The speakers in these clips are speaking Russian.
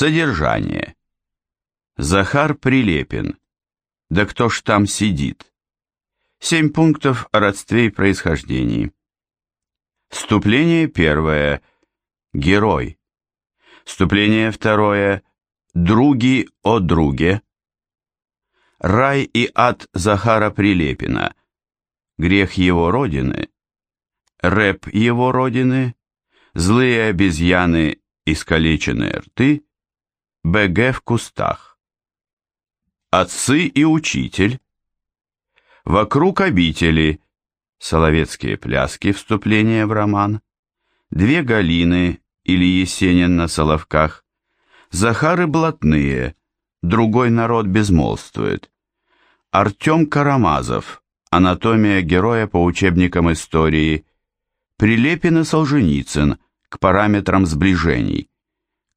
Содержание. Захар Прилепин. Да кто ж там сидит? Семь пунктов о родстве и происхождении. Вступление первое. Герой. Вступление второе. Други о друге. Рай и ад Захара Прилепина. Грех его родины. Рэп его родины. Злые обезьяны, искалеченные рты. БГ в кустах. Отцы и учитель. Вокруг обители. Соловецкие пляски, вступление в роман. Две Галины или Есенин на Соловках. Захары блатные, другой народ безмолвствует. Артем Карамазов, анатомия героя по учебникам истории. Прилепин и Солженицын, к параметрам сближений.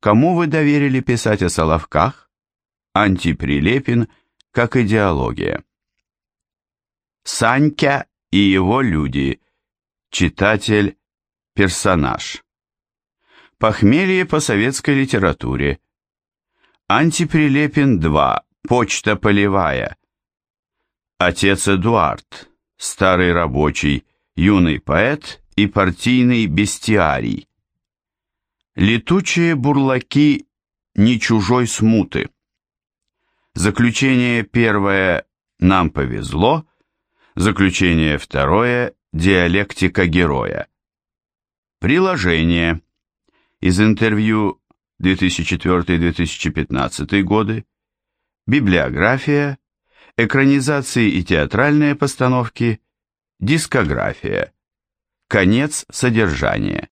Кому вы доверили писать о Соловках? Антиприлепин, как идеология. Санька и его люди. Читатель, персонаж. Похмелье по советской литературе. Антиприлепин 2. Почта полевая. Отец Эдуард. Старый рабочий, юный поэт и партийный бестиарий. Летучие бурлаки не чужой смуты. Заключение первое «Нам повезло», заключение второе «Диалектика героя». Приложение. Из интервью 2004-2015 годы, библиография, экранизации и театральные постановки, дискография, конец содержания.